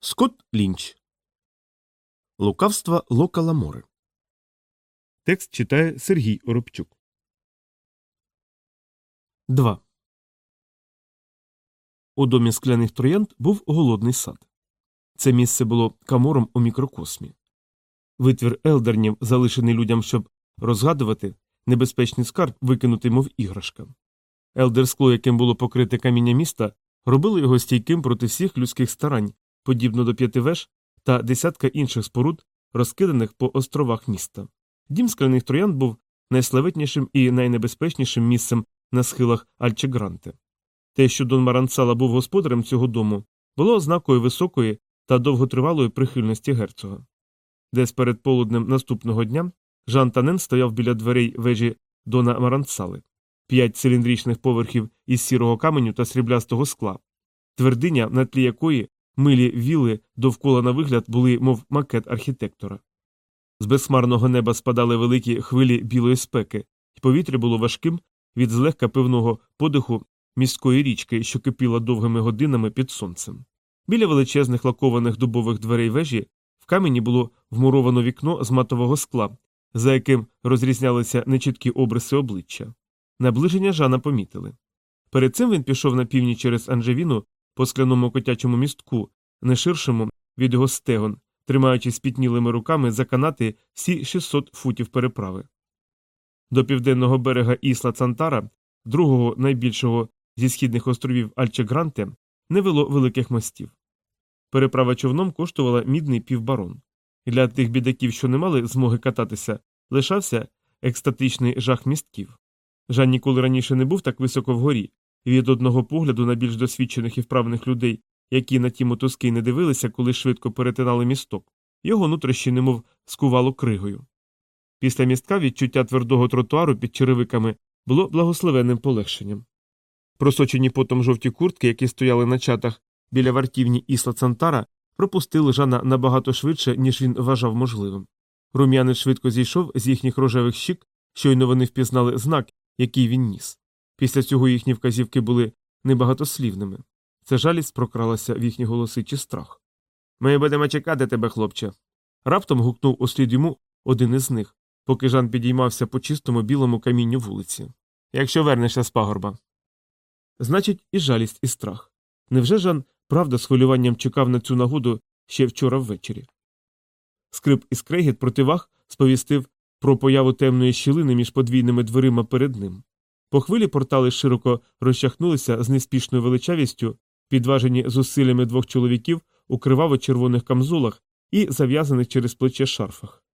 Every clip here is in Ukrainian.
Скотт Лінч. Лукавства Лока Ламори. Текст читає Сергій Оробчук. 2. У домі скляних троянд був голодний сад. Це місце було камором у мікрокосмі. Витвір елдернів, залишений людям, щоб розгадувати, небезпечний скарб, викинутий, мов іграшка. Елдерскло, яким було покрите каміння міста, робило його стійким проти всіх людських старань, подібно до п'яти веж та десятка інших споруд, розкиданих по островах міста. Дім скляних троянд був найславетнішим і найнебезпечнішим місцем на схилах Альчегранте. Те, що Дон Маранцала був господарем цього дому, було ознакою високої та довготривалої прихильності герцога. Десь перед полуднем наступного дня Жан Танен стояв біля дверей вежі Дона Маранцали, п'ять циліндричних поверхів із сірого каменю та сріблястого скла, твердиня, на тлі якої милі віли довкола на вигляд були, мов макет архітектора. З безхмарного неба спадали великі хвилі білої спеки, і повітря було важким від злегка пивного подиху міської річки, що кипіла довгими годинами під сонцем. Біля величезних лакованих дубових дверей вежі в камені було вмуровано вікно з матового скла, за яким розрізнялися нечіткі обриси обличчя. Наближення Жана помітили. Перед цим він пішов на північ через Анжевіну по скляному котячому містку, не ширшому від його стегон, тримаючи спітнілими руками за канати всі 600 футів переправи. До південного берега Ісла Цантара, другого найбільшого зі східних островів Альчегранте, не вело великих мостів. Переправа човном коштувала мідний півбарон. Для тих бідаків, що не мали змоги кататися, лишався екстатичний жах містків. Жан ніколи раніше не був так високо вгорі, від одного погляду на більш досвідчених і вправних людей, які на ті мотузки не дивилися, коли швидко перетинали місток, його нутрощі немов скувало кригою. Після містка відчуття твердого тротуару під черевиками було благословенним полегшенням. Просочені потом жовті куртки, які стояли на чатах біля вартівні Ісла Цантара, пропустили Жана набагато швидше, ніж він вважав можливим. Рум'янець швидко зійшов з їхніх рожевих щік, щойно вони впізнали знак, який він ніс. Після цього їхні вказівки були небагатослівними. Це жалість прокралася в їхні голоси чи страх. Ми будемо чекати тебе, хлопче. Раптом гукнув услід йому один із них, поки Жан підіймався по чистому білому камінню вулиці. Якщо вернешся з пагорба. Значить, і жалість, і страх. Невже Жан правда з хвилюванням чекав на цю нагоду ще вчора ввечері? Скрип і скрегіт противаг сповістив про появу темної щілини між подвійними дверима перед ним. По хвилі портали широко розчахнулися з неспішною величавістю, підважені зусиллями двох чоловіків у криваво червоних камзолах і зав'язаних через плече шарфах.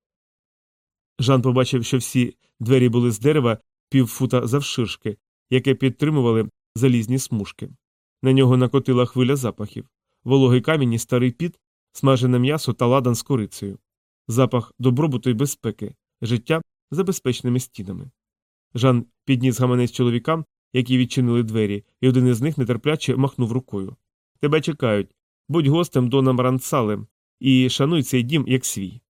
Жан побачив, що всі двері були з дерева півфута завширшки, яке підтримували залізні смужки. На нього накотила хвиля запахів вологий камінь і старий піт, смажене м'ясо та ладан з корицею, запах добробуту й безпеки, життя за безпечними стінами. Жан підніс гаманець чоловікам, які відчинили двері, і один із них нетерпляче махнув рукою. Тебе чекають. Будь гостем Доном Ранцалем і шануй цей дім як свій.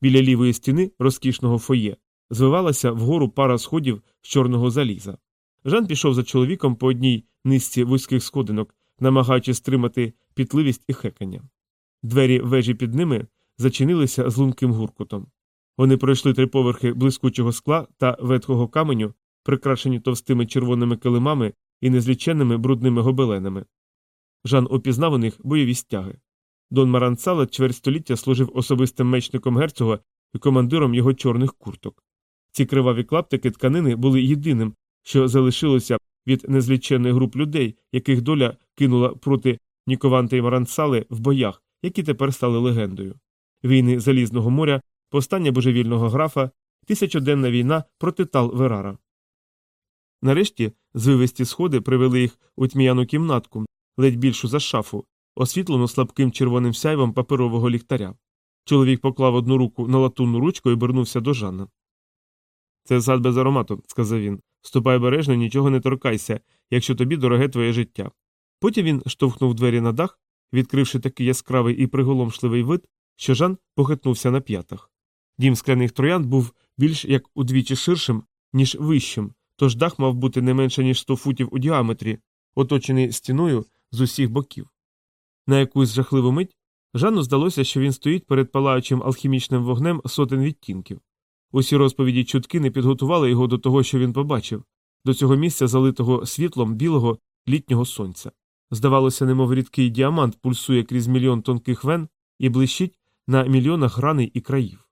Біля лівої стіни розкішного фоє звивалася вгору пара сходів з чорного заліза. Жан пішов за чоловіком по одній низці вузьких сходинок, намагаючись стримати пітливість і хекання. Двері вежі під ними зачинилися з лунким гуркутом. Вони пройшли три поверхи блискучого скла та ветхого каменю, прикрашені товстими червоними килимами і незліченними брудними гобеленами. Жан опізнав у них бойові стяги. Дон Маранцала чверть століття служив особистим мечником герцога і командиром його чорних курток. Ці криваві клаптики тканини були єдиним, що залишилося від незліченних груп людей, яких доля кинула проти Нікованти і Маранцали в боях, які тепер стали легендою. Війни Залізного моря, повстання божевільного графа, тисячоденна війна проти Тал Верара. Нарешті звивисті сходи привели їх у тьмяну кімнатку, ледь більшу за шафу, освітлену слабким червоним сяйвом паперового ліхтаря. Чоловік поклав одну руку на латунну ручку і обернувся до Жанна. Це сад без аромату, сказав він. Ступай бережно, нічого не торкайся, якщо тобі дороге твоє життя. Потім він штовхнув двері на дах, відкривши такий яскравий і приголомшливий вид, що Жан похитнувся на п'ятах. Дім скляних троянд був більш як удвічі ширшим, ніж вищим, тож дах мав бути не менше, ніж 100 футів у діаметрі, оточений стіною з усіх боків. На якусь жахливу мить Жанну здалося, що він стоїть перед палаючим алхімічним вогнем сотень відтінків. Усі розповіді чутки не підготували його до того, що він побачив, до цього місця, залитого світлом білого літнього сонця. Здавалося, немов рідкий діамант пульсує крізь мільйон тонких вен і блищить на мільйонах граней і країв.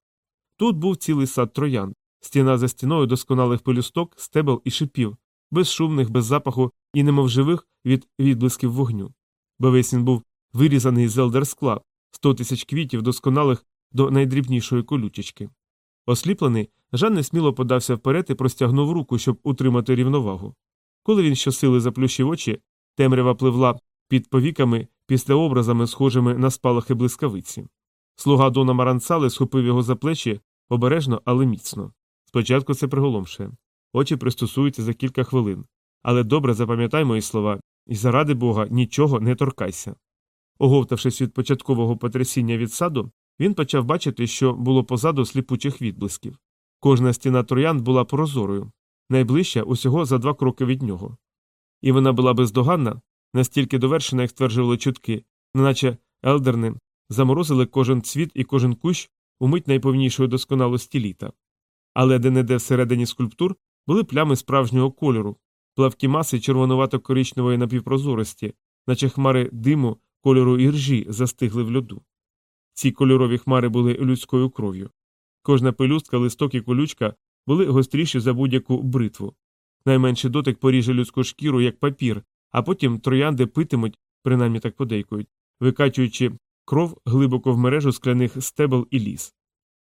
Тут був цілий сад троян, стіна за стіною досконалих пелюсток, стебел і шипів, безшумних, без запаху і немов живих від відблисків вогню. Бо весь він був вирізаний з елдерскла, сто тисяч квітів, досконалих до найдрібнішої колючечки. Осліплений, Жан несміло подався вперед і простягнув руку, щоб утримати рівновагу. Коли він щосили заплющив очі, темрява пливла під повіками після образами, схожими на спалахи блискавиці. Слуга Дона Маранцали схопив його за плечі обережно, але міцно. Спочатку це приголомшує. Очі пристосуються за кілька хвилин. Але добре запам'ятай мої слова і заради бога нічого не торкайся. Оговтавшись від початкового потрясіння від саду, він почав бачити, що було позаду сліпучих відблисків. Кожна стіна троянд була прозорою, найближча усього за два кроки від нього. І вона була бездоганна, настільки довершена, як стверджували чутки, неначе елдерни заморозили кожен цвіт і кожен кущ у мить найповнішої досконалості літа. Але де не де всередині скульптур були плями справжнього кольору, плавкі маси червонувато-коричневої напівпрозорості, наче хмари диму, кольору іржі застигли в льоду. Ці кольорові хмари були людською кров'ю. Кожна пелюстка, листок і колючка були гостріші за будь-яку бритву. Найменший дотик поріже людську шкіру, як папір, а потім троянди питимуть, принаймні так подейкують, викачуючи кров глибоко в мережу скляних стебел і ліс.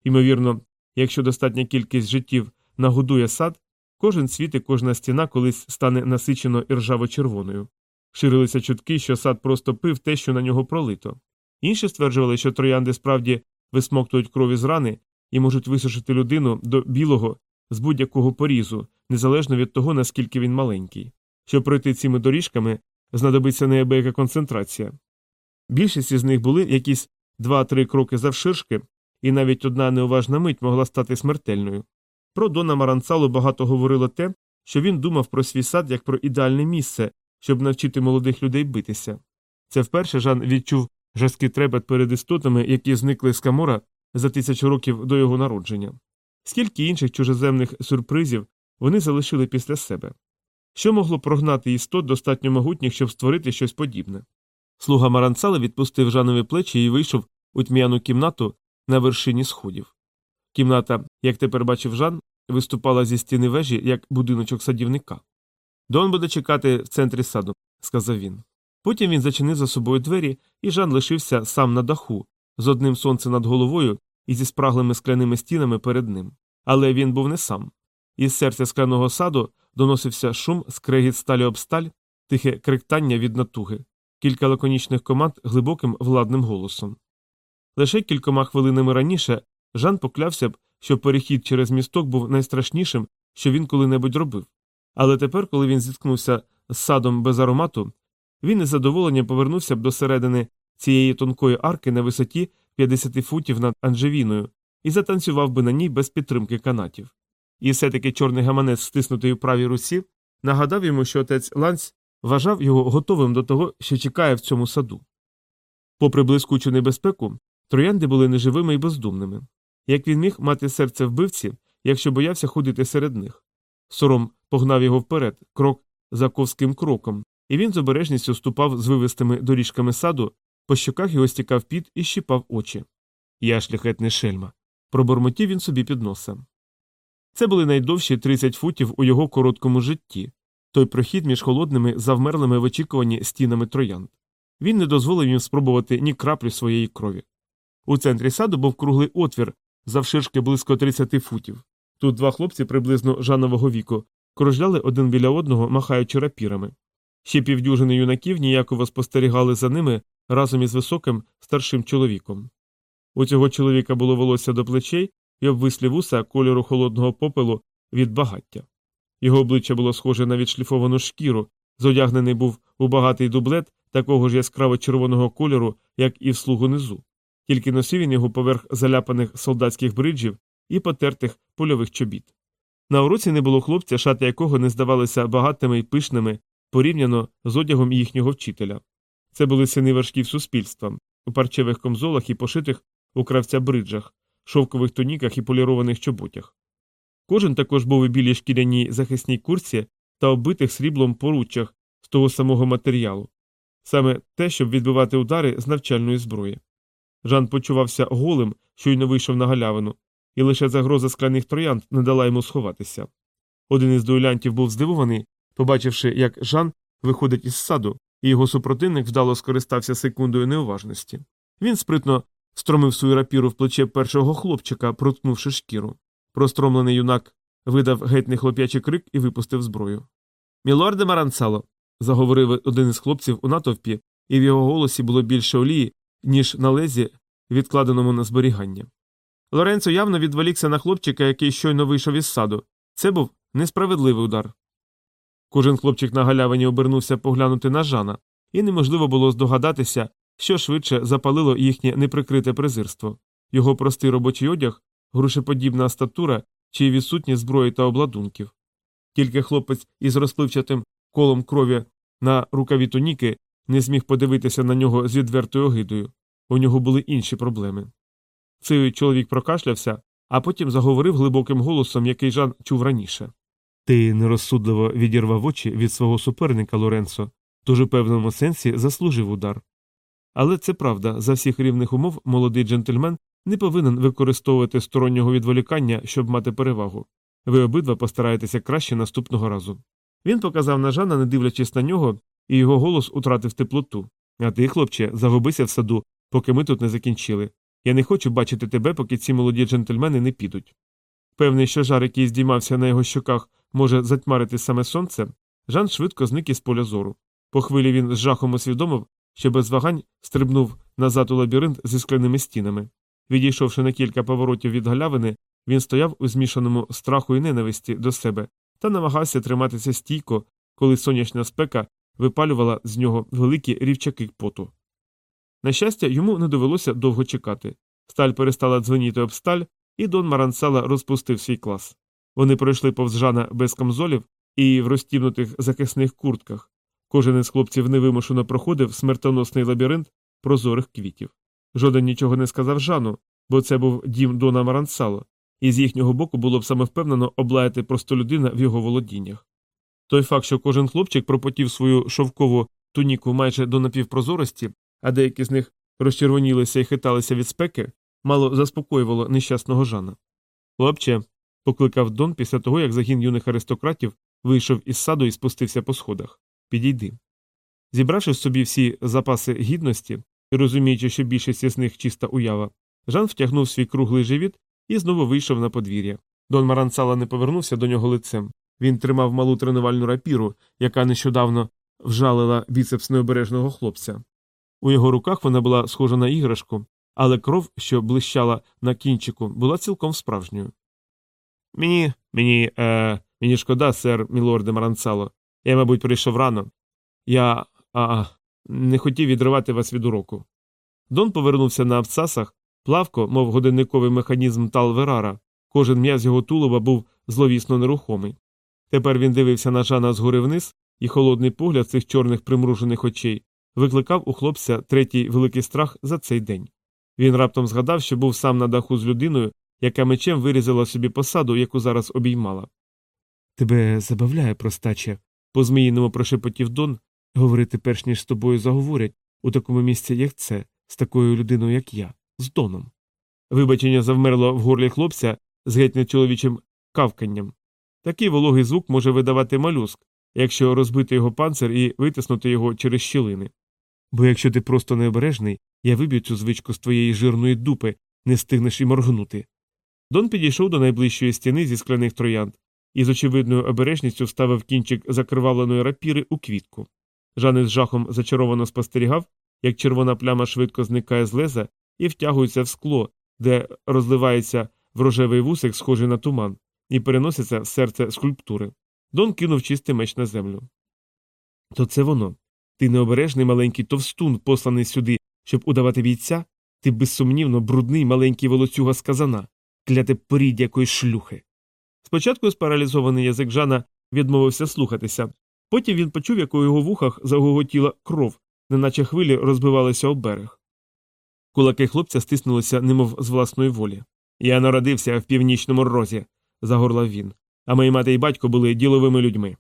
Ймовірно, якщо достатня кількість життів нагодує сад, кожен світ і кожна стіна колись стане насичено іржаво червоною. Ширилися чутки, що сад просто пив те, що на нього пролито. Інші стверджували, що троянди справді висмоктують крові з рани і можуть висушити людину до білого з будь-якого порізу, незалежно від того, наскільки він маленький. Щоб пройти цими доріжками, знадобиться неабияка концентрація. Більшість із них були якісь два-три кроки завширшки, і навіть одна неуважна мить могла стати смертельною. Про Дона Маранцалу багато говорило те, що він думав про свій сад як про ідеальне місце, щоб навчити молодих людей битися. Це вперше Жан відчув жорсткий трепет перед істотами, які зникли з Камора за тисячу років до його народження. Скільки інших чужеземних сюрпризів вони залишили після себе. Що могло прогнати істот достатньо могутніх, щоб створити щось подібне? Слуга Маранцала відпустив Жанові плечі і вийшов у тьмяну кімнату на вершині сходів. Кімната, як тепер бачив Жан, виступала зі стіни вежі, як будиночок садівника. Дон буде чекати в центрі саду, сказав він. Потім він зачинив за собою двері, і Жан лишився сам на даху, з одним сонцем над головою і зі спраглими скляними стінами перед ним. Але він був не сам. Із серця скляного саду доносився шум, скрегіт сталі об сталь, тихе кректання від натуги, кілька лаконічних команд глибоким владним голосом. Лише кількома хвилинами раніше Жан поклявся б, що перехід через місток був найстрашнішим, що він коли-небудь робив. Але тепер, коли він зіткнувся з садом без аромату, він із задоволенням повернувся б до середини цієї тонкої арки на висоті 50 футів над Анжевіною і затанцював би на ній без підтримки канатів. І все таки чорний гаманець, стиснутий у правій русі, нагадав йому, що отець Ланць вважав його готовим до того, що чекає в цьому саду. Попри блискучу небезпеку, троянди були неживими і бездумними. Як він міг мати серце вбивці, якщо боявся ходити серед них? Сором погнав його вперед, крок за ковським кроком, і він з обережністю ступав з вивистими доріжками саду, по щоках його стікав піт і щіпав очі. Я шляхетний шельма. Пробормотів він собі під носа. Це були найдовші 30 футів у його короткому житті, той прохід між холодними, завмерлими в очікуванні стінами троянд. Він не дозволив їм спробувати ні краплі своєї крові. У центрі саду був круглий отвір, завширшки близько 30 футів. Тут два хлопці приблизно жанового віку кружляли один біля одного, махаючи рапірами. Ще півдюжини юнаків ніяково спостерігали за ними разом із високим старшим чоловіком. У цього чоловіка було волосся до плечей і обвислі вуса кольору холодного попелу від багаття. Його обличчя було схоже на відшліфовану шкіру, зодягнений був у багатий дублет такого ж яскраво червоного кольору, як і в слугу низу, тільки носив він його поверх заляпаних солдатських бриджів і потертих польових чобіт. На уроці не було хлопця, шати якого не здавалися багатими і пишними порівняно з одягом їхнього вчителя. Це були сини вершків суспільства, у парчевих комзолах і пошитих у кравця бриджах, шовкових туніках і полірованих чоботях. Кожен також був у білій шкіряній захисній курці та оббитих сріблом поруччях з того самого матеріалу, саме те, щоб відбивати удари з навчальної зброї. Жан почувався голим, щойно вийшов на галявину, і лише загроза скляних троянд не дала йому сховатися. Один із дуелянтів був здивований, побачивши, як Жан виходить із саду, і його супротивник вдало скористався секундою неуважності. Він спритно стромив свою рапіру в плече першого хлопчика, проткнувши шкіру. Простромлений юнак видав геть нехлоп'ячий крик і випустив зброю. Мілорде Маранцало, заговорив один із хлопців у натовпі, і в його голосі було більше олії, ніж на лезі, відкладеному на зберігання. Лоренцо явно відволікся на хлопчика, який щойно вийшов із саду. Це був несправедливий удар. Кожен хлопчик на галявині обернувся поглянути на Жана, і неможливо було здогадатися, що швидше запалило їхнє неприкрите презирство його простий робочий одяг, грушеподібна статура чи відсутність зброї та обладунків. Тільки хлопець із розпливчатим колом крові на рукаві туніки не зміг подивитися на нього з відвертою огидою. У нього були інші проблеми. Цей чоловік прокашлявся, а потім заговорив глибоким голосом, який Жан чув раніше. Ти нерозсудливо відірвав очі від свого суперника Лоренцо, тож у певному сенсі заслужив удар. Але це правда, за всіх рівних умов молодий джентльмен не повинен використовувати стороннього відволікання, щоб мати перевагу. Ви обидва постараєтеся краще наступного разу. Він показав на Жана, не дивлячись на нього, і його голос утратив теплоту. А ти, хлопче, загубися в саду, поки ми тут не закінчили. Я не хочу бачити тебе, поки ці молоді джентльмени не підуть. Певний, що жар, який здіймався на його щоках, може затьмарити саме сонце, Жан швидко зник із поля зору. По хвилі він з жахом усвідомив, що без вагань стрибнув назад у лабіринт зі скляними стінами. Відійшовши на кілька поворотів від галявини, він стояв у змішаному страху і ненависті до себе та намагався триматися стійко, коли сонячна спека випалювала з нього великі рівчаки поту. На щастя, йому не довелося довго чекати. Сталь перестала дзвеніти об сталь, і Дон Маранцела розпустив свій клас. Вони пройшли повз Жана без камзолів і в розтібнутих захисних куртках. Кожен із хлопців невимушено проходив смертоносний лабіринт прозорих квітів. Жоден нічого не сказав Жану, бо це був дім Дона Маранцало, і з їхнього боку було б самовпевнено облаяти простолюдина в його володіннях. Той факт, що кожен хлопчик пропотів свою шовкову туніку майже до напівпрозорості, а деякі з них розчервонілися і хиталися від спеки, мало заспокоювало нещасного Жана. Хлопче, покликав Дон після того, як загін юних аристократів вийшов із саду і спустився по сходах. Підійди. Зібравши собі всі запаси гідності і розуміючи, що більшість із них чиста уява, Жан втягнув свій круглий живіт і знову вийшов на подвір'я. Дон Маранцала не повернувся до нього лицем. Він тримав малу тренувальну рапіру, яка нещодавно вжалила біцепс необережного хлопця. У його руках вона була схожа на іграшку, але кров, що блищала на кінчику, була цілком справжньою. Мені, мені, е, мені шкода, сер мілорде Маранцало. Я, мабуть, прийшов рано. Я а, не хотів відривати вас від уроку. Дон повернувся на абцасах, плавко, мов годинниковий механізм Талверара. Кожен м'яз його тулуба був зловісно нерухомий. Тепер він дивився на Жана згори вниз, і холодний погляд цих чорних примружених очей викликав у хлопця третій великий страх за цей день. Він раптом згадав, що був сам на даху з людиною, яка мечем вирізала собі посаду, яку зараз обіймала. Тебе забавляє, простаче, по зміїному прошепотів Дон, говорити перш ніж з тобою заговорять у такому місці, як це, з такою людиною, як я, з Доном. Вибачення завмерло в горлі хлопця з геть нечоловічим кавканням. Такий вологий звук може видавати малюск, якщо розбити його панцир і витиснути його через щілини. Бо якщо ти просто необережний, я виб'ю цю звичку з твоєї жирної дупи, не стигнеш і моргнути. Дон підійшов до найближчої стіни зі скляних троянд і з очевидною обережністю вставив кінчик закривавленої рапіри у квітку. Жан із жахом зачаровано спостерігав, як червона пляма швидко зникає з леза і втягується в скло, де розливається в рожевий вусик, схожий на туман, і переноситься в серце скульптури. Дон кинув чистий меч на землю. То це воно. Ти необережний маленький товстун, посланий сюди, щоб удавати бійця, ти безсумнівно брудний маленький волоцюга з казана, кляте порід якоїсь шлюхи. Спочатку спаралізований язик Жана відмовився слухатися, потім він почув, як у його вухах загоготіла кров, неначе хвилі розбивалися об берег. Кулаки хлопця стиснулися, немов з власної волі. Я народився в північному розі, загорлав він, а мої мати і батько були діловими людьми.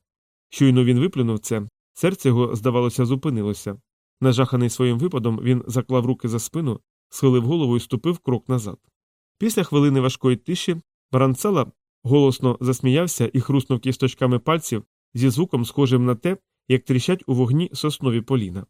Щойно він виплюнув це, серце його, здавалося, зупинилося. Нажаханий своїм випадом, він заклав руки за спину, схилив голову і ступив крок назад. Після хвилини важкої тиші Баранцела голосно засміявся і хруснув кісточками пальців зі звуком, схожим на те, як тріщать у вогні соснові поліна.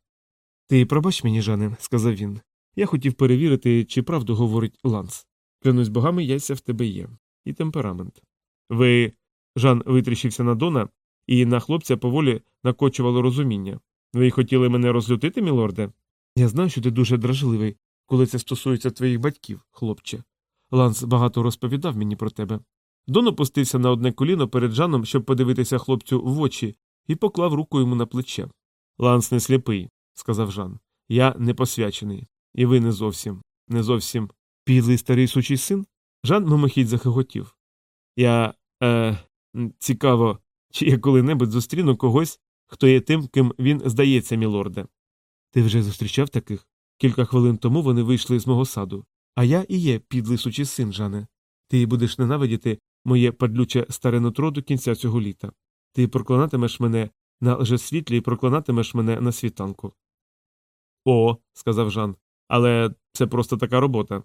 Ти пробач мені, Жане, сказав він. Я хотів перевірити, чи правду говорить Ланс. Клянусь богами, яйця в тебе є, і темперамент. Ви. Жан витріщився на Дона, і на хлопця поволі накочувало розуміння. Ви хотіли мене розлютити, мілорде? Я знаю, що ти дуже дражливий, коли це стосується твоїх батьків, хлопче. Ланс багато розповідав мені про тебе. Дон опустився на одне коліно перед Жаном, щоб подивитися хлопцю в очі, і поклав руку йому на плече. Ланс не сліпий, сказав Жан. Я не посвячений. І ви не зовсім, не зовсім підлий старий сучий син? Жан мимохідь захихотів. Я е, цікаво, чи я коли-небудь зустріну когось, хто є тим, ким він здається, мілорде. Ти вже зустрічав таких? Кілька хвилин тому вони вийшли з мого саду. А я і є підлий сучий син, Жане. Ти будеш ненавидіти моє падлюче старе нутро до кінця цього літа. Ти проклинатимеш мене на лжесвітлі і проклинатимеш мене на світанку. О, сказав Жан, але це просто така робота.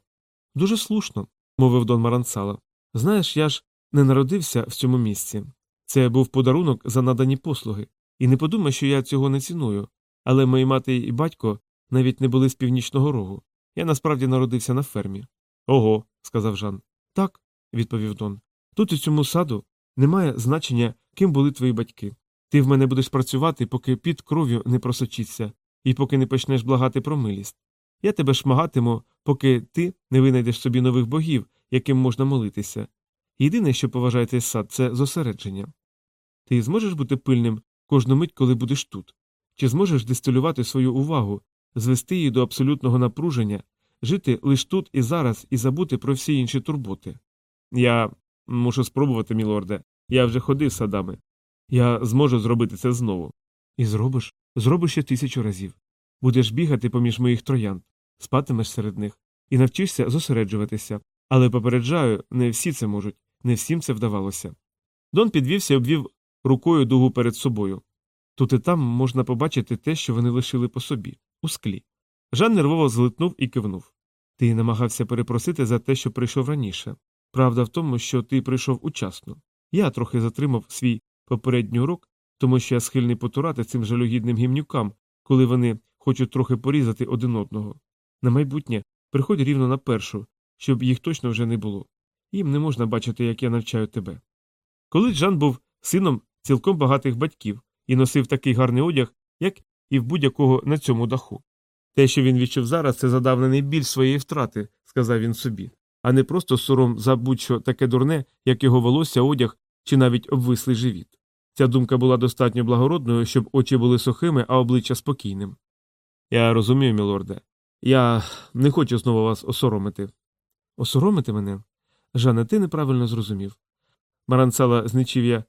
Дуже слушно, мовив Дон Маранцала. Знаєш, я ж не народився в цьому місці. Це був подарунок за надані послуги, і не подумай, що я цього не ціную. Але мої мати і батько навіть не були з північного рогу. Я насправді народився на фермі. Ого, сказав Жан. Так, відповів Дон. Тут у цьому саду немає значення, ким були твої батьки. Ти в мене будеш працювати, поки під кров'ю не просочиться, і поки не почнеш благати про милість. Я тебе шмагатиму, поки ти не винайдеш собі нових богів, яким можна молитися. Єдине, що поважає цей сад, це зосередження. Ти зможеш бути пильним кожну мить, коли будеш тут? Чи зможеш дистилювати свою увагу, звести її до абсолютного напруження, жити лише тут і зараз і забути про всі інші турботи? Я мушу спробувати, мілорде. Я вже ходив садами. Я зможу зробити це знову. І зробиш, зробиш ще тисячу разів. Будеш бігати поміж моїх троянд, спатимеш серед них і навчишся зосереджуватися. Але попереджаю, не всі це можуть, не всім це вдавалося. Дон підвівся і обвів рукою дугу перед собою. Тут і там можна побачити те, що вони лишили по собі, у склі. Жан нервово злитнув і кивнув. Ти намагався перепросити за те, що прийшов раніше. Правда в тому, що ти прийшов учасно. Я трохи затримав свій попередній урок, тому що я схильний потурати цим жалюгідним гімнюкам, коли вони хочуть трохи порізати один одного. На майбутнє приходь рівно на першу, щоб їх точно вже не було. Їм не можна бачити, як я навчаю тебе. Коли Джан був сином цілком багатих батьків і носив такий гарний одяг, як і в будь-якого на цьому даху. Те, що він відчув зараз, це задавнений біль своєї втрати, сказав він собі, а не просто сором за будь-що таке дурне, як його волосся, одяг чи навіть обвислий живіт. Ця думка була достатньо благородною, щоб очі були сухими, а обличчя спокійним. Я розумію, мілорде. Я не хочу знову вас осоромити. Осоромити мене? Жанне, ти неправильно зрозумів. Маранцала зничів'я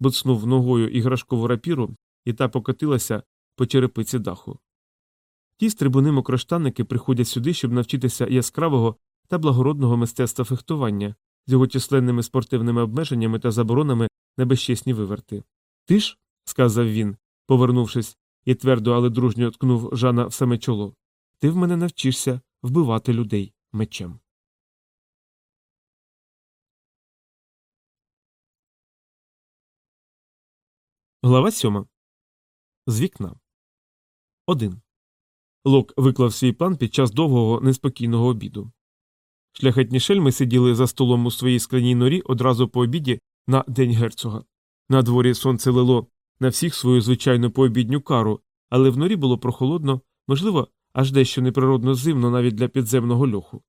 буцнув ногою іграшкову рапіру, і та покотилася по черепиці даху. Ті стрибуни мокроштанники приходять сюди, щоб навчитися яскравого та благородного мистецтва фехтування з його численними спортивними обмеженнями та заборонами на безчесні виверти. Ти ж, сказав він, повернувшись і твердо, але дружньо ткнув Жана в саме чоло, ти в мене навчишся вбивати людей мечем. Глава сьома. З вікна. Один. Лок виклав свій план під час довгого неспокійного обіду. Шляхетні шельми сиділи за столом у своїй скляній норі одразу по обіді на день герцога. На дворі сонце лило на всіх свою звичайну пообідню кару, але в норі було прохолодно, можливо, аж дещо неприродно зимно навіть для підземного льоху.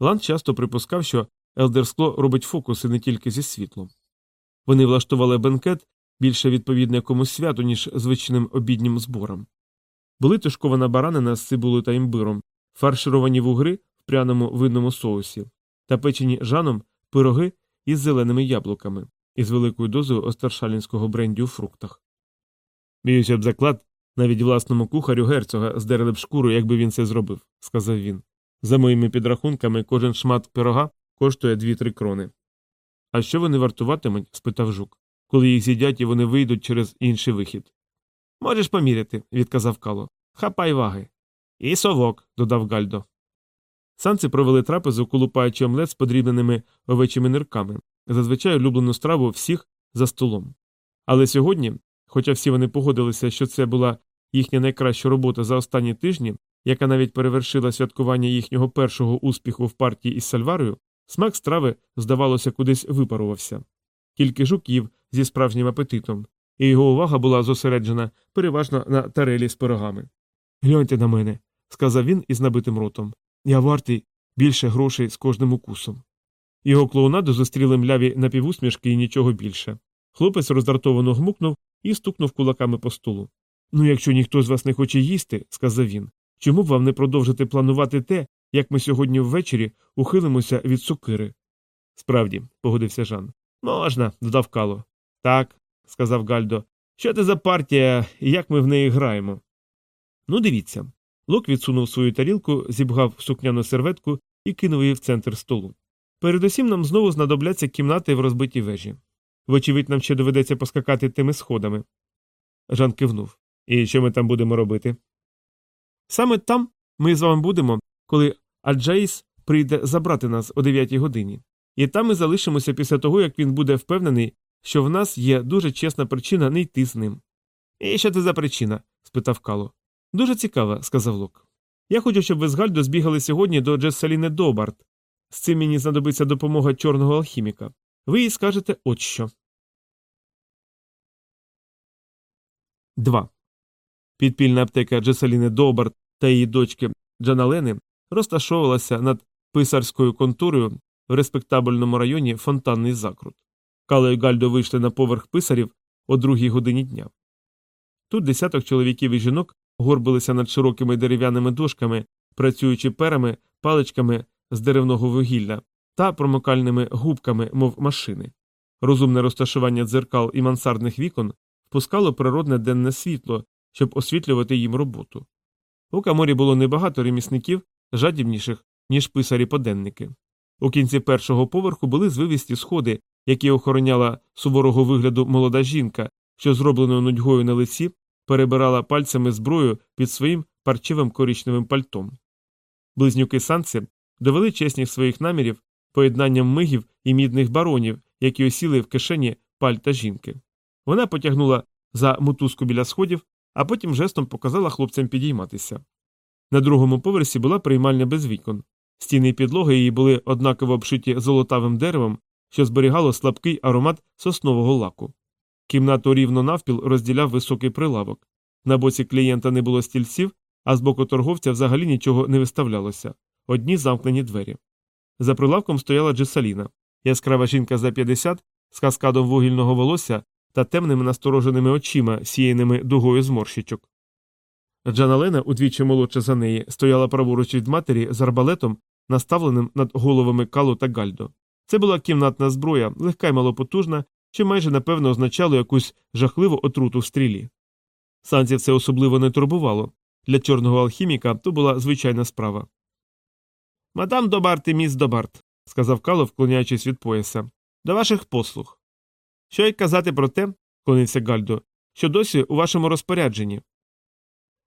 Лан часто припускав, що елдерскло робить фокуси не тільки зі світлом. Вони влаштували бенкет більше відповідне якомусь святу, ніж звичним обіднім зборам. Були тушкована баранина з цибулею та імбиром, фаршировані вугри в пряному винному соусі та печені жаном пироги із зеленими яблуками із великою дозою остершалінського бренді у фруктах. Б'юся б заклад, навіть власному кухарю герцога здерли б шкуру, якби він це зробив, сказав він. За моїми підрахунками, кожен шмат пирога коштує 2-3 крони. А що вони вартуватимуть? спитав жук. Коли їх з'їдять і вони вийдуть через інший вихід. Можеш поміряти, відказав Кало. Хапай ваги. І совок, додав Гальдо. Санці провели трапезу, колупаючи омлет з подрібненими овечими нирками, зазвичай улюблену страву всіх за столом. Але сьогодні, хоча всі вони погодилися, що це була їхня найкраща робота за останні тижні, яка навіть перевершила святкування їхнього першого успіху в партії із Сальварою, смак страви, здавалося, кудись випарувався. Тільки жук їв зі справжнім апетитом, і його увага була зосереджена переважно на тарелі з пирогами. Гляньте на мене, сказав він із набитим ротом. Я вартий більше грошей з кожним укусом. Його клоунаду зустріли мляві напівусмішки і нічого більше. Хлопець роздратовано гмукнув і стукнув кулаками по столу. Ну, якщо ніхто з вас не хоче їсти, сказав він, чому б вам не продовжити планувати те, як ми сьогодні ввечері ухилимося від сокири? Справді, погодився Жан. Можна, додав Кало. Так, сказав Гальдо. Що це за партія і як ми в неї граємо? Ну, дивіться. Лок відсунув свою тарілку, зібгав сукняну серветку і кинув її в центр столу. Передусім нам знову знадобляться кімнати в розбитій вежі. Вочевидь, нам ще доведеться поскакати тими сходами. Жан кивнув. І що ми там будемо робити? Саме там ми з вами будемо, коли Аджаїс прийде забрати нас о 9 годині. І там ми залишимося після того, як він буде впевнений, що в нас є дуже чесна причина не йти з ним. І що це за причина? спитав Кало. Дуже цікаво, сказав Лок. Я хочу, щоб ви з Гальдо збігали сьогодні до Джессаліни Добарт. З цим мені знадобиться допомога чорного алхіміка. Ви їй скажете от що. 2. Підпільна аптека Джесаліни Добарт та її дочки Джаналени розташовувалася над писарською контурою в респектабельному районі Фонтанний Закрут. Кало і Гальдо вийшли на поверх писарів о другій годині дня. Тут десяток чоловіків і жінок горбилися над широкими дерев'яними дошками, працюючи перами, паличками з деревного вугілля та промокальними губками, мов машини. Розумне розташування дзеркал і мансардних вікон впускало природне денне світло, щоб освітлювати їм роботу. У каморі було небагато ремісників, жадібніших, ніж писарі поденники. У кінці першого поверху були звивісті сходи, які охороняла суворого вигляду молода жінка, що зробленою нудьгою на лиці перебирала пальцями зброю під своїм парчевим коричневим пальтом. Близнюки санці довели чесність своїх намірів поєднанням мигів і мідних баронів, які осіли в кишені пальта жінки. Вона потягнула за мотузку біля сходів, а потім жестом показала хлопцям підійматися. На другому поверсі була приймальня без вікон. Стіни і підлоги її були однаково обшиті золотавим деревом, що зберігало слабкий аромат соснового лаку. Кімнату рівно навпіл розділяв високий прилавок. На боці клієнта не було стільців, а з боку торговця взагалі нічого не виставлялося одні замкнені двері. За прилавком стояла Джесаліна, яскрава жінка за 50 з каскадом вугільного волосся та темними настороженими очима, сіяними дугою зморщичок. Джана Лена, удвічі молодша за неї, стояла праворуч від матері з арбалетом, наставленим над головами Калу та Гальдо. Це була кімнатна зброя, легка й малопотужна, що майже напевно означало якусь жахливу отруту в стрілі. Санців це особливо не турбувало. Для чорного алхіміка то була звичайна справа. Мадам Добарт і міс Добарт, сказав Кало, вклоняючись від пояса, до ваших послуг. Що й казати про те, клонився Гальдо, що досі у вашому розпорядженні.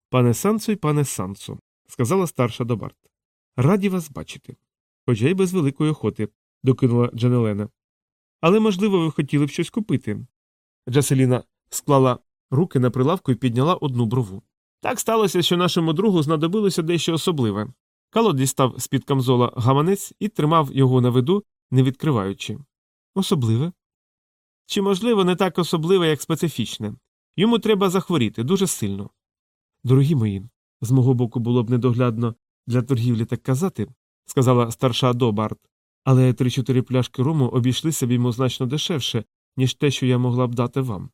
Пане Сансу і пане Сансу, сказала старша Добарт. Раді вас бачити. Хоча й без великої охоти, докинула Джанелена. Але, можливо, ви хотіли б щось купити. Джаселіна склала руки на прилавку і підняла одну брову. Так сталося, що нашому другу знадобилося дещо особливе. Кало дістав з під камзола гаманець і тримав його на виду, не відкриваючи. Особливе? Чи, можливо, не так особливе, як специфічне. Йому треба захворіти дуже сильно. Дорогі мої, з мого боку було б недоглядно для торгівлі так казати, сказала старша Добарт, але три-чотири пляшки рому обійшлися б йому значно дешевше, ніж те, що я могла б дати вам.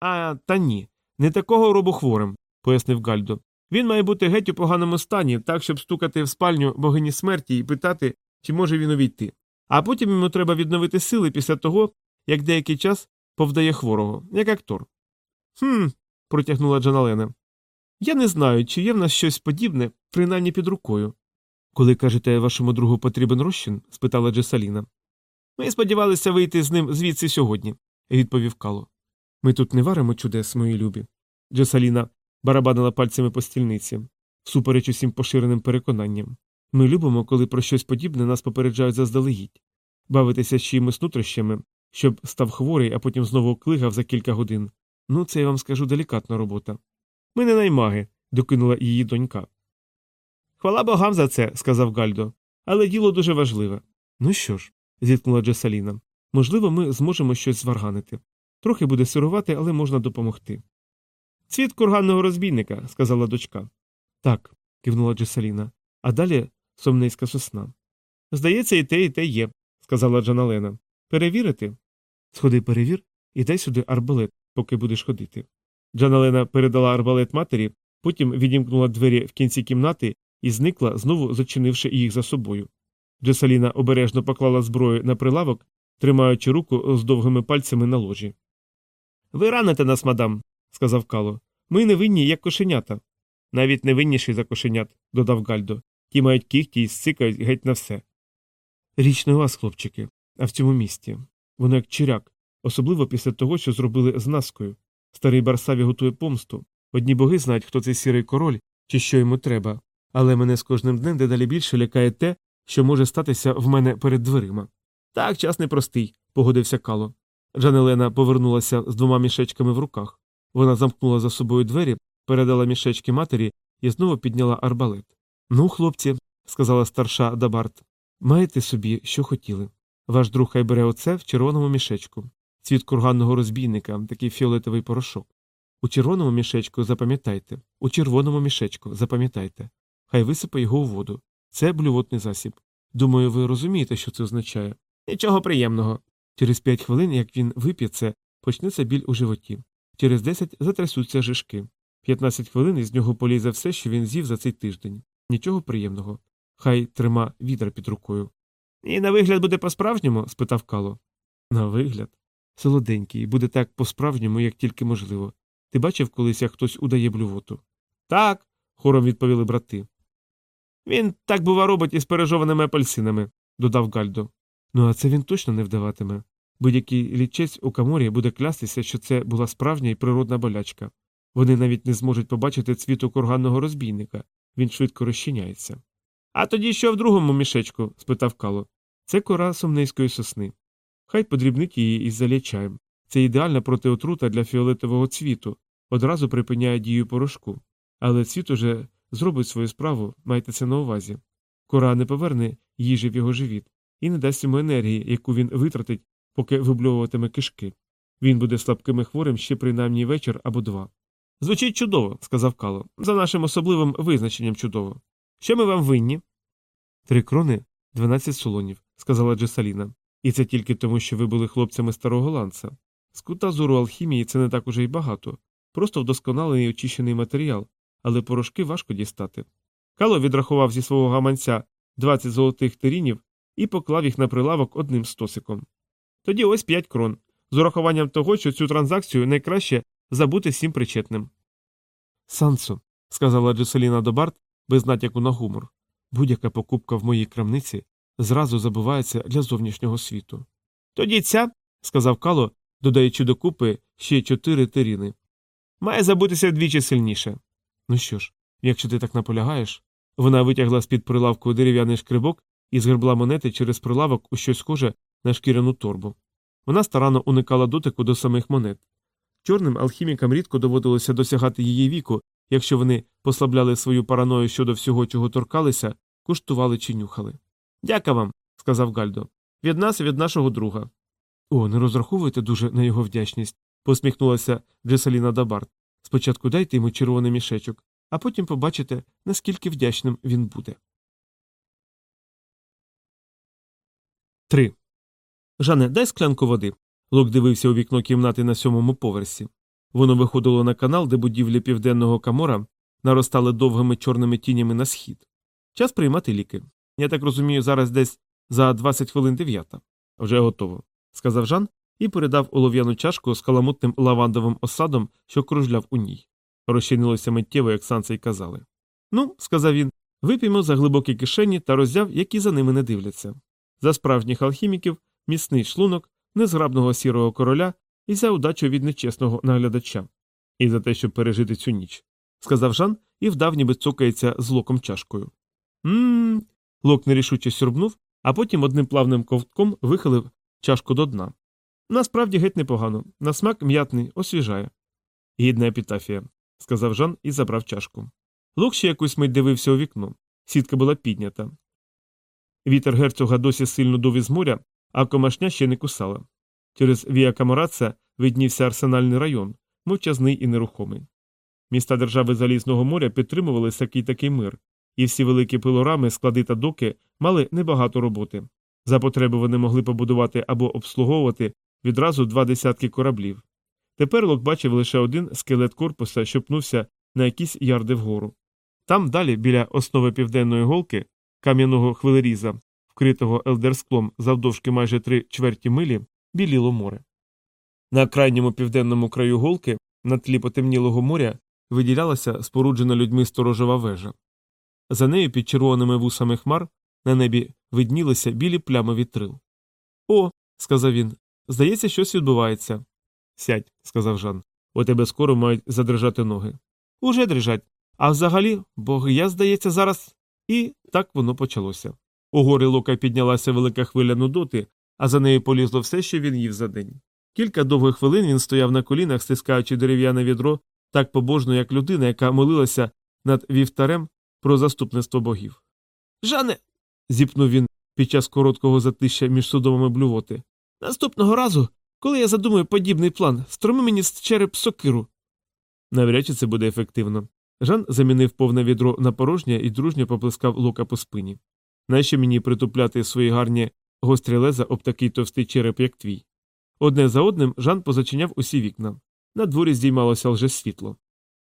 А та ні, не такого робу хворим, пояснив Гальдо. Він має бути геть у поганому стані, так, щоб стукати в спальню богині смерті і питати, чи може він увійти. А потім йому треба відновити сили після того, як деякий час повдає хворого, як актор. Хм. протягнула Джаналена. Я не знаю, чи є в нас щось подібне, принаймні під рукою. Коли кажете, вашому другу потрібен розчин? спитала Джесаліна. Ми сподівалися вийти з ним звідси сьогодні, відповів Кало. Ми тут не варимо чудес, мої любі. Джесаліна барабанила пальцями по стільниці, всупереч усім поширеним переконанням. Ми любимо, коли про щось подібне нас попереджають заздалегідь, бавитися з чиїмись нутрощами, щоб став хворий, а потім знову клигав за кілька годин. Ну, це я вам скажу делікатна робота. Ми не наймаги, докинула її донька. Хвала богам за це, сказав Гальдо, але діло дуже важливе. Ну що ж, зіткнула Джесаліна, можливо, ми зможемо щось зварганити. Трохи буде сирувати, але можна допомогти. Цвіт курганного розбійника, сказала дочка. Так, кивнула Джесаліна, а далі сомнейська сосна. Здається, і те, і те є, сказала Джаналена. Перевірити? Сходи, перевір, і дай сюди арбалет, поки будеш ходити. Джаналена передала арбалет матері, потім відімкнула двері в кінці кімнати і зникла, знову зачинивши їх за собою. Джесаліна обережно поклала зброю на прилавок, тримаючи руку з довгими пальцями на ложі. Ви раните нас, мадам, сказав Кало. Ми невинні, як кошенята. Навіть невинніші за кошенят, додав Гальдо. Ті мають кіхті і зцикають геть на все. Річ не вас, хлопчики, а в цьому місті. Воно як чиряк, особливо після того, що зробили з наскою. Старий Барсаві готує помсту. Одні боги знають, хто цей сірий король чи що йому треба, але мене з кожним днем дедалі більше лякає те, що може статися в мене перед дверима. Так, час непростий, погодився Кало. Джанелена повернулася з двома мішечками в руках. Вона замкнула за собою двері, передала мішечки матері і знову підняла арбалет. Ну, хлопці, сказала старша Дабарт, маєте собі, що хотіли. Ваш друг хай бере оце в червоному мішечку, цвіт курганного розбійника, такий фіолетовий порошок. У червоному мішечку запам'ятайте, у червоному мішечку запам'ятайте. Хай висипе його у воду. Це блювотний засіб. Думаю, ви розумієте, що це означає. Нічого приємного. Через п'ять хвилин, як він вип'є це, почнеться біль у животі. Через десять затрясуться жишки. П'ятнадцять хвилин із нього полізе все, що він з'їв за цей тиждень. Нічого приємного. Хай трима відра під рукою. І на вигляд буде по-справжньому? спитав Кало. На вигляд. Солоденький, буде так по-справжньому, як тільки можливо. Ти бачив колись, як хтось удає блювоту? Так, хором відповіли брати. Він так бува робить із пережованими апельсинами, додав Гальдо. Ну, а це він точно не вдаватиме. Будь-який лічець у каморі буде клястися, що це була справжня і природна болячка. Вони навіть не зможуть побачити цвіту курганного розбійника, він швидко розчиняється. А тоді що в другому мішечку? спитав Кало. Це кора сумнейської сосни. Хай подрібнить її із залічаєм. Це ідеальна протиотрута для фіолетового цвіту, одразу припиняє дію порошку. Але цвіт уже зробить свою справу, майте це на увазі. Кора не поверне їжі в його живіт і не дасть йому енергії, яку він витратить, поки вибльовуватиме кишки. Він буде слабким і хворим ще принаймні вечір або два. Звучить чудово, сказав Кало, за нашим особливим визначенням чудово. Що ми вам винні? Три крони, дванадцять солонів, сказала Джесаліна. І це тільки тому, що ви були хлопцями старого ланца. З кута зору алхімії це не так уже й багато, просто вдосконалений очищений матеріал, але порошки важко дістати. Кало відрахував зі свого гаманця 20 золотих терінів і поклав їх на прилавок одним стосиком. Тоді ось п'ять крон, з урахуванням того, що цю транзакцію найкраще забути всім причетним. Сансо, сказала Джеселіна Добарт без натяку на гумор, будь-яка покупка в моїй крамниці зразу забувається для зовнішнього світу. Тоді ця, сказав Кало, додаючи докупи ще чотири теріни, має забутися вдвічі сильніше. Ну що ж, якщо ти так наполягаєш, вона витягла з під прилавку дерев'яний шкрибок і згребла монети через прилавок у щось схоже на шкіряну торбу. Вона старанно уникала дотику до самих монет. Чорним алхімікам рідко доводилося досягати її віку, якщо вони послабляли свою параною щодо всього, чого торкалися, куштували чи нюхали. Дяка вам, сказав Гальдо. Від нас і від нашого друга. О, не розраховуйте дуже на його вдячність, посміхнулася Джесаліна Дабарт. Спочатку дайте йому червоний мішечок, а потім побачите, наскільки вдячним він буде. 3. Жане, дай склянку води. Лук дивився у вікно кімнати на сьомому поверсі. Воно виходило на канал, де будівлі південного камора наростали довгими чорними тінями на схід. Час приймати ліки. Я так розумію, зараз десь за 20 хвилин дев'ята. Вже готово, сказав Жан і передав олов'яну чашку з каламутним лавандовим осадом, що кружляв у ній. Розчинилося миттєво, як санце й казали. Ну, сказав він, Випіймо за глибокі кишені та роззяв, які за ними не дивляться. За справжніх алхіміків, міцний шлунок, незграбного сірого короля і за удачу від нечесного наглядача. І за те, щоб пережити цю ніч, сказав Жан і вдав, ніби цокається з локом чашкою. Мм. Лок нерішуче сюрбнув, а потім одним плавним ковтком вихилив чашку до дна. Насправді геть непогано, на смак м'ятний, освіжає. Гідна епітафія, сказав Жан і забрав чашку. Лок ще якусь мить дивився у вікно. Сітка була піднята. Вітер герцога досі сильно дув із моря, а комашня ще не кусала. Через Віа Камораца виднівся арсенальний район, мовчазний і нерухомий. Міста держави Залізного моря підтримували такий такий мир, і всі великі пилорами, склади та доки мали небагато роботи. За потреби вони могли побудувати або обслуговувати відразу два десятки кораблів. Тепер Лок бачив лише один скелет корпуса, що пнувся на якісь ярди вгору. Там далі, біля основи південної голки, кам'яного хвилеріза, вкритого елдерсклом завдовжки майже три чверті милі, біліло море. На крайньому південному краю голки, на тлі потемнілого моря, виділялася споруджена людьми сторожова вежа. За нею під червоними вусами хмар на небі виднілися білі плями вітрил. О, сказав він, здається, щось відбувається. Сядь, сказав Жан. У тебе скоро мають задрижати ноги. Уже дрижать. А взагалі, бо я, здається, зараз. І так воно почалося. У гори лока піднялася велика хвиля нудоти, а за нею полізло все, що він їв за день. Кілька довгих хвилин він стояв на колінах, стискаючи дерев'яне відро так побожно, як людина, яка молилася над вівтарем про заступництво богів. Жане. зіпнув він під час короткого затища між судовими блювоти. Наступного разу, коли я задумаю подібний план, строми мені з череп сокиру. Навряд чи це буде ефективно. Жан замінив повне відро на порожнє і дружньо поплескав лока по спині. Нащо мені притупляти свої гарні гострі леза об такий товстий череп, як твій? Одне за одним Жан позачиняв усі вікна. На дворі здіймалося лже світло.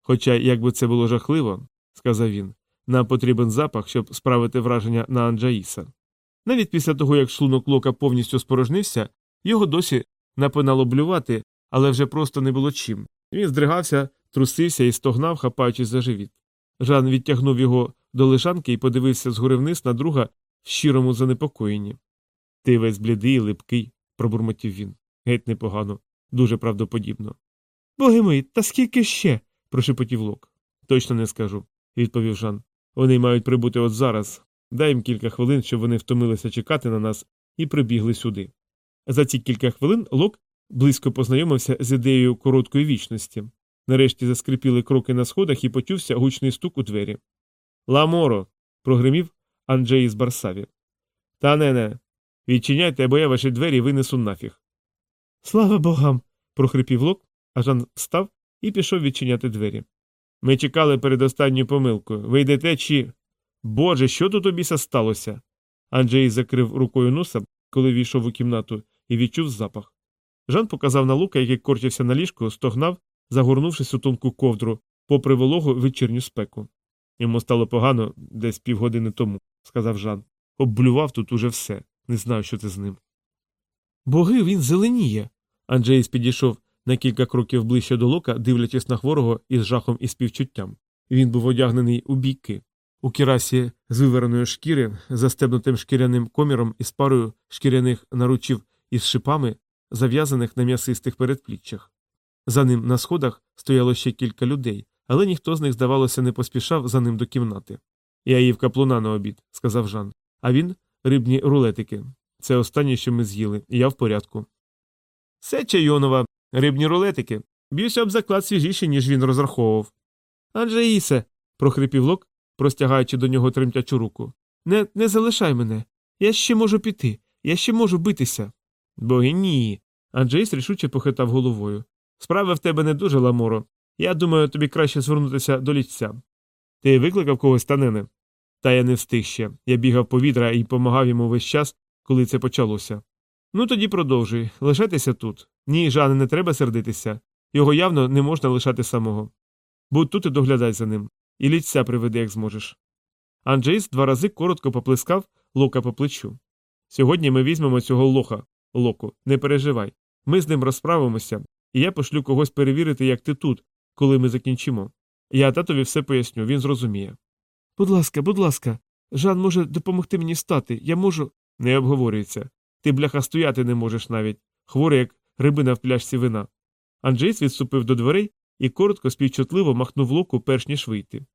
Хоча, як би це було жахливо, сказав він, нам потрібен запах, щоб справити враження на Анджаїса. Навіть після того, як шлунок лока повністю спорожнився, його досі напинало блювати, але вже просто не було чим. Він здригався, трусився і стогнав, хапаючись за живіт. Жан відтягнув його до лежанки і подивився згори вниз на друга в щирому занепокоєнні. Ти весь блідий і липкий, пробурмотів він. Геть непогано, дуже правдоподібно. Боги мої, та скільки ще? прошепотів лок. Точно не скажу, відповів Жан. Вони мають прибути от зараз. Дай їм кілька хвилин, щоб вони втомилися чекати на нас і прибігли сюди. За ці кілька хвилин Лок близько познайомився з ідеєю короткої вічності. Нарешті заскрипіли кроки на сходах і почувся гучний стук у двері. Ламоро. прогримів Анджей з Барсаві. Та не не. Відчиняйте, або я ваші двері винесу нафіг. Слава богам. прохрипів Лок, а Жан встав і пішов відчиняти двері. Ми чекали перед останньою помилкою. Ви йдете чи. Боже, що тут у сталося? Анджей закрив рукою носа, коли війшов у кімнату, і відчув запах. Жан показав на лука, який корчився на ліжку, стогнав, загорнувшись у тонку ковдру, попри вологу вечірню спеку. Йому стало погано десь півгодини тому, сказав Жан. Обблював тут уже все. Не знаю, що це з ним. Боги, він зеленіє. Анджеїс підійшов на кілька кроків ближче до лока, дивлячись на хворого із жахом і співчуттям. Він був одягнений у бійки, у кірасі з вивереної шкіри, застебнутим шкіряним коміром із парою шкіряних наручів із шипами, зав'язаних на м'ясистих передпліччях. За ним на сходах стояло ще кілька людей, але ніхто з них, здавалося, не поспішав за ним до кімнати. Я їв каплуна на обід, сказав Жан, а він рибні рулетики. Це останнє, що ми з'їли, і я в порядку. Це чайонова, рибні рулетики. Б'юся об заклад свіжіші, ніж він розраховував. Адже Ісе, прохрипів лок, простягаючи до нього тремтячу руку. Не не залишай мене. Я ще можу піти, я ще можу битися. Боги ні. Анджейс рішуче похитав головою. Справа в тебе не дуже ламоро. Я думаю, тобі краще звернутися до лічця. Ти викликав когось танене? Та я не встиг ще. Я бігав повітря і помагав йому весь час, коли це почалося. Ну тоді продовжуй. Лишайтеся тут. Ні, Жане, не треба сердитися. Його явно не можна лишати самого. Будь тут і доглядай за ним, і лічця приведи, як зможеш. Анджейс два рази коротко поплескав лока по плечу. Сьогодні ми візьмемо цього лоха, локу, не переживай. Ми з ним розправимося, і я пошлю когось перевірити, як ти тут, коли ми закінчимо. Я татові все поясню, він зрозуміє. Будь ласка, будь ласка, Жан може допомогти мені стати. Я можу. Не обговорюється. Ти, бляха, стояти не можеш навіть, хворий, як рибина в пляшці вина. Анджейс відступив до дверей і коротко співчутливо махнув локу, перш ніж вийти.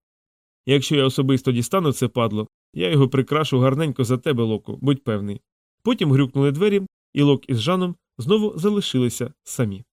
Якщо я особисто дістану це падло, я його прикрашу гарненько за тебе, локу, будь певний. Потім грюкнули двері, і лок із Жаном знову залишилися самі.